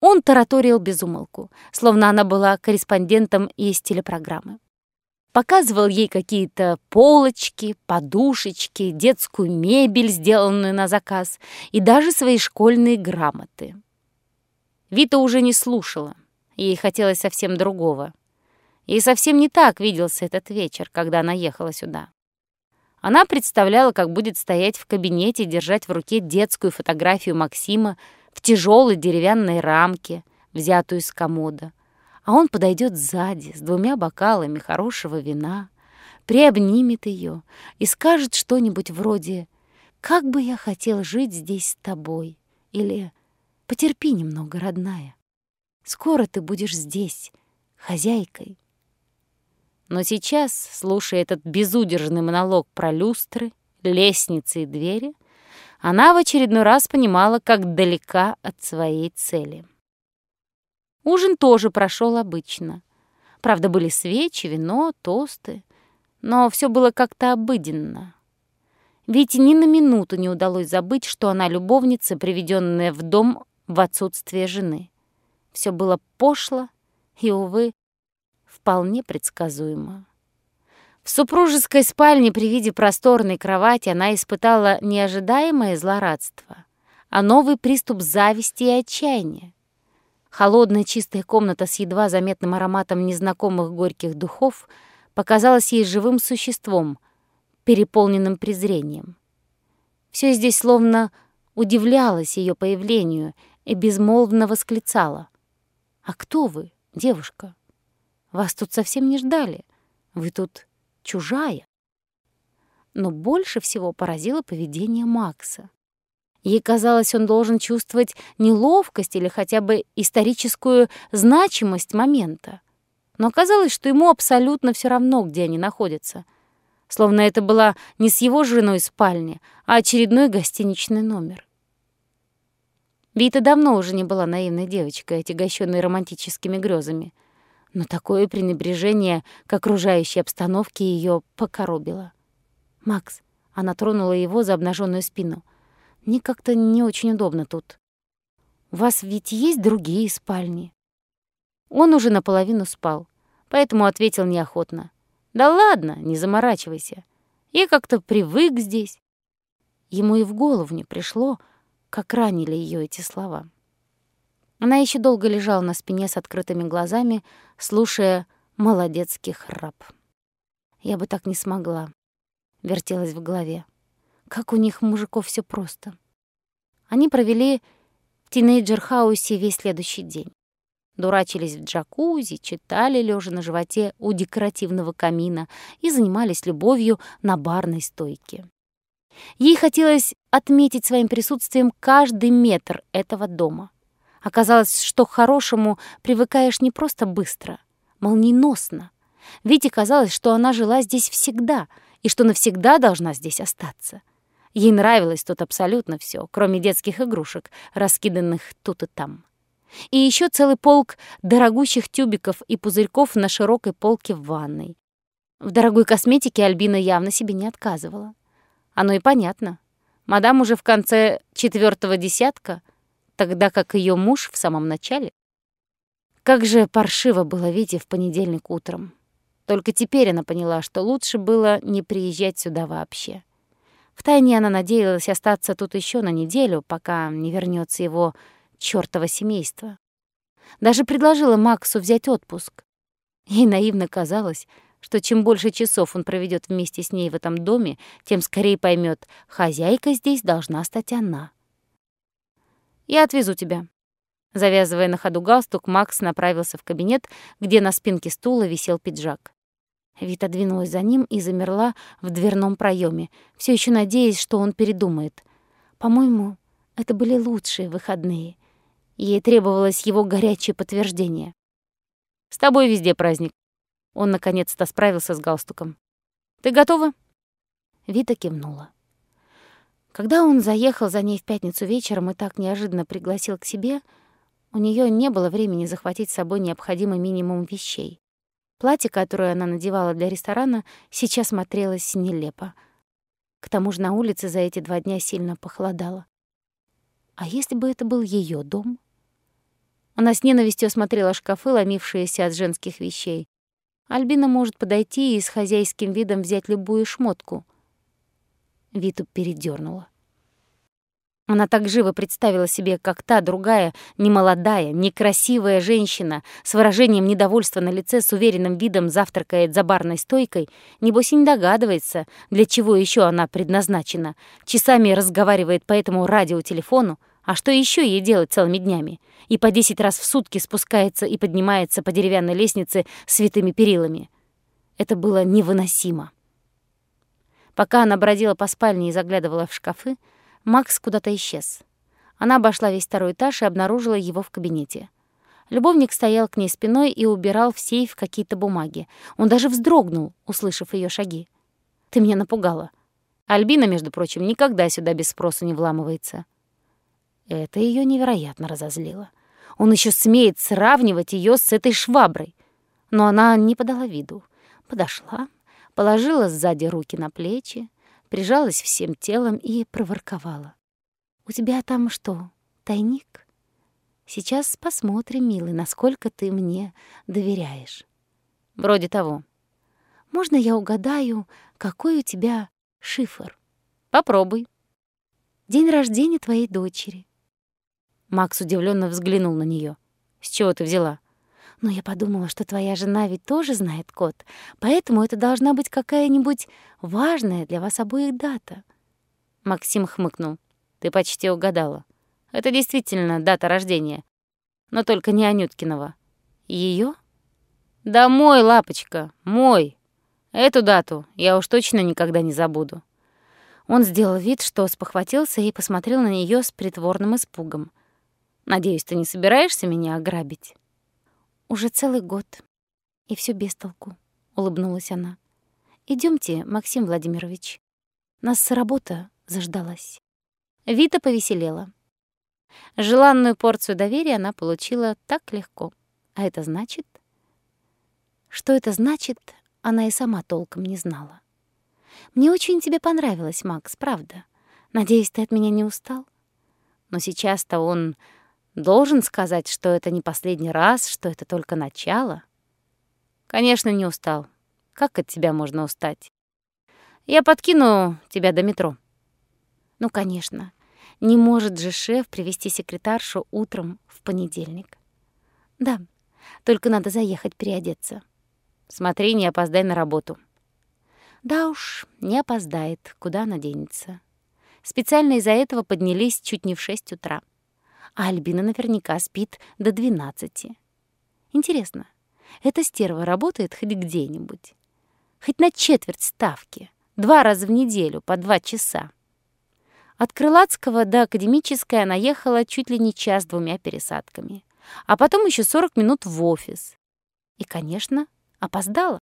Он тараторил безумолку, словно она была корреспондентом из телепрограммы. Показывал ей какие-то полочки, подушечки, детскую мебель, сделанную на заказ, и даже свои школьные грамоты. Вита уже не слушала, ей хотелось совсем другого. И совсем не так виделся этот вечер, когда она ехала сюда. Она представляла, как будет стоять в кабинете и держать в руке детскую фотографию Максима в тяжелой деревянной рамке, взятую из комода. А он подойдет сзади с двумя бокалами хорошего вина, приобнимет ее и скажет что-нибудь вроде «Как бы я хотел жить здесь с тобой» или «Потерпи немного, родная. Скоро ты будешь здесь, хозяйкой». Но сейчас, слушая этот безудержный монолог про люстры, лестницы и двери, она в очередной раз понимала, как далека от своей цели. Ужин тоже прошел обычно. Правда, были свечи, вино, тосты, но все было как-то обыденно. Ведь ни на минуту не удалось забыть, что она любовница, приведенная в дом в отсутствие жены. Все было пошло и, увы, вполне предсказуемо. В супружеской спальне при виде просторной кровати она испытала неожидаемое злорадство, а новый приступ зависти и отчаяния. Холодная чистая комната с едва заметным ароматом незнакомых горьких духов показалась ей живым существом, переполненным презрением. Все здесь словно удивлялось ее появлению и безмолвно восклицало. «А кто вы, девушка?» Вас тут совсем не ждали. Вы тут чужая. Но больше всего поразило поведение Макса. Ей казалось, он должен чувствовать неловкость или хотя бы историческую значимость момента. Но оказалось, что ему абсолютно все равно, где они находятся. Словно это была не с его женой спальня, а очередной гостиничный номер. Вита давно уже не была наивной девочкой, отягощенной романтическими грезами — но такое пренебрежение к окружающей обстановке ее покоробило. «Макс», — она тронула его за обнаженную спину, — «мне как-то не очень удобно тут. У вас ведь есть другие спальни?» Он уже наполовину спал, поэтому ответил неохотно. «Да ладно, не заморачивайся. Я как-то привык здесь». Ему и в голову не пришло, как ранили ее эти слова. Она еще долго лежала на спине с открытыми глазами, слушая молодецкий храп. «Я бы так не смогла», — вертелось в голове. «Как у них, мужиков, все просто». Они провели в тинейджер-хаусе весь следующий день. Дурачились в джакузи, читали, лежа на животе у декоративного камина и занимались любовью на барной стойке. Ей хотелось отметить своим присутствием каждый метр этого дома — Оказалось, что к хорошему привыкаешь не просто быстро, молниеносно. Вите казалось, что она жила здесь всегда и что навсегда должна здесь остаться. Ей нравилось тут абсолютно все, кроме детских игрушек, раскиданных тут и там. И еще целый полк дорогущих тюбиков и пузырьков на широкой полке в ванной. В дорогой косметике Альбина явно себе не отказывала. Оно и понятно. Мадам уже в конце четвертого десятка тогда как ее муж в самом начале. Как же паршиво было Вите в понедельник утром. Только теперь она поняла, что лучше было не приезжать сюда вообще. Втайне она надеялась остаться тут еще на неделю, пока не вернется его чёртово семейство. Даже предложила Максу взять отпуск. Ей наивно казалось, что чем больше часов он проведет вместе с ней в этом доме, тем скорее поймет, хозяйка здесь должна стать она. Я отвезу тебя». Завязывая на ходу галстук, Макс направился в кабинет, где на спинке стула висел пиджак. Вита двинулась за ним и замерла в дверном проеме, все еще надеясь, что он передумает. По-моему, это были лучшие выходные. Ей требовалось его горячее подтверждение. «С тобой везде праздник». Он наконец-то справился с галстуком. «Ты готова?» Вита кивнула. Когда он заехал за ней в пятницу вечером и так неожиданно пригласил к себе, у нее не было времени захватить с собой необходимый минимум вещей. Платье, которое она надевала для ресторана, сейчас смотрелось нелепо. К тому же на улице за эти два дня сильно похолодало. А если бы это был ее дом? Она с ненавистью осмотрела шкафы, ломившиеся от женских вещей. Альбина может подойти и с хозяйским видом взять любую шмотку. Виту передернула. Она так живо представила себе, как та другая, немолодая, некрасивая женщина с выражением недовольства на лице, с уверенным видом завтракает за барной стойкой, небось и не догадывается, для чего еще она предназначена, часами разговаривает по этому радиотелефону, а что еще ей делать целыми днями? И по десять раз в сутки спускается и поднимается по деревянной лестнице с витыми перилами. Это было невыносимо. Пока она бродила по спальне и заглядывала в шкафы, Макс куда-то исчез. Она обошла весь второй этаж и обнаружила его в кабинете. Любовник стоял к ней спиной и убирал в сейф какие-то бумаги. Он даже вздрогнул, услышав ее шаги. «Ты меня напугала. Альбина, между прочим, никогда сюда без спроса не вламывается». Это ее невероятно разозлило. Он еще смеет сравнивать ее с этой шваброй. Но она не подала виду. Подошла, положила сзади руки на плечи, прижалась всем телом и проворковала. «У тебя там что, тайник? Сейчас посмотрим, милый, насколько ты мне доверяешь». «Вроде того». «Можно я угадаю, какой у тебя шифр?» «Попробуй». «День рождения твоей дочери». Макс удивленно взглянул на нее. «С чего ты взяла?» Но я подумала, что твоя жена ведь тоже знает код, поэтому это должна быть какая-нибудь важная для вас обоих дата». Максим хмыкнул. «Ты почти угадала. Это действительно дата рождения. Но только не Анюткинова. Ее? «Да мой, лапочка, мой. Эту дату я уж точно никогда не забуду». Он сделал вид, что спохватился и посмотрел на нее с притворным испугом. «Надеюсь, ты не собираешься меня ограбить?» Уже целый год. И все без толку, улыбнулась она. Идемте, Максим Владимирович. Нас работа заждалась. Вита повеселела. Желанную порцию доверия она получила так легко. А это значит... Что это значит, она и сама толком не знала. «Мне очень тебе понравилось, Макс, правда. Надеюсь, ты от меня не устал?» Но сейчас-то он Должен сказать, что это не последний раз, что это только начало? Конечно, не устал. Как от тебя можно устать? Я подкину тебя до метро. Ну, конечно. Не может же шеф привести секретаршу утром в понедельник. Да, только надо заехать переодеться. Смотри, не опоздай на работу. Да уж, не опоздает, куда она денется. Специально из-за этого поднялись чуть не в шесть утра а Альбина наверняка спит до двенадцати. Интересно, эта стерва работает хоть где-нибудь? Хоть на четверть ставки, два раза в неделю, по два часа. От Крылатского до Академической она ехала чуть ли не час двумя пересадками, а потом еще 40 минут в офис. И, конечно, опоздала.